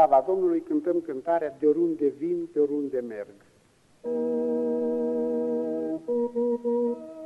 slava Domnului cântăm cântarea De oriunde vin, pe oriunde merg. De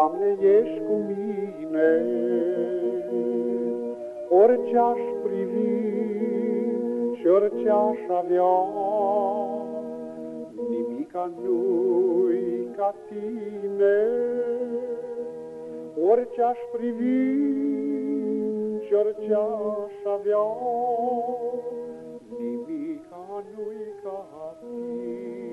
Doamne, ești cu mine. Orice aș privi și orice aș avea, Nimica nu-i ca tine. Orice aș privi și orice aș avea, nimica nu-i ca tine.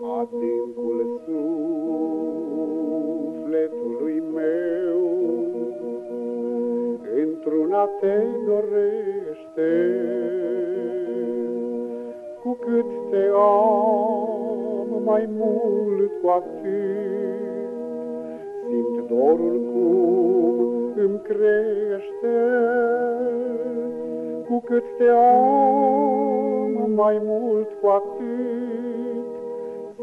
Adâncul sufletului meu într-una te dorește, cu cât te am mai mult cu atât, simt dorul cum îmi crește. Cu cât te am mai mult cu atât,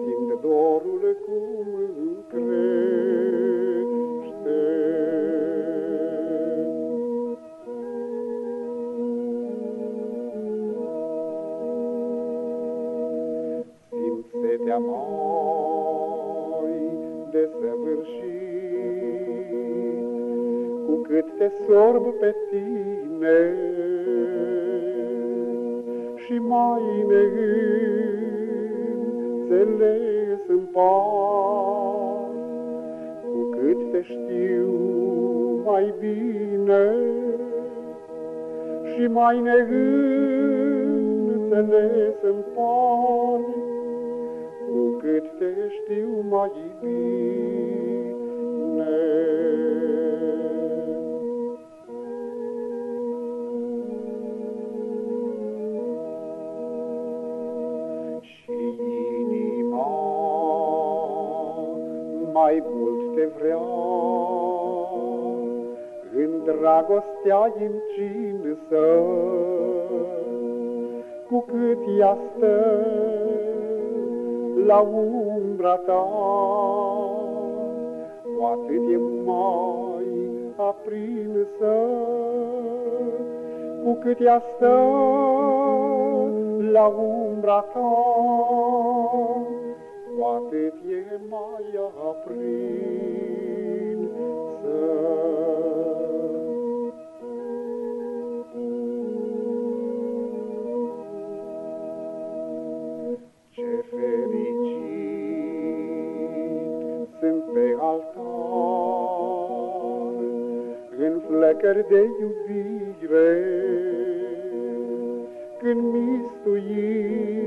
simt dorul cum îmi crește. Simt setea mai desăvârșit, cu cât te sorb pe tine și mai neînțeles îmi par, cu cât te știu mai bine și mai neînțeles îmi par, cu cât te știu mai bine. Mai mult te vrea, în dragostea încinsă, cu cât ea stă la umbra ta, cu atât e mai aprinsă, cu cât ea stă la umbra ta, altar, în flăcări de iubire, când mistuit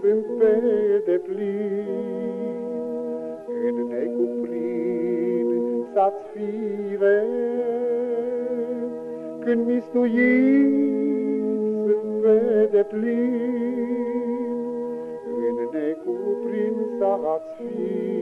sunt pe deplin, necuprins-ați fire, când mistuit sunt pe deplin, în necuprins-ați fire.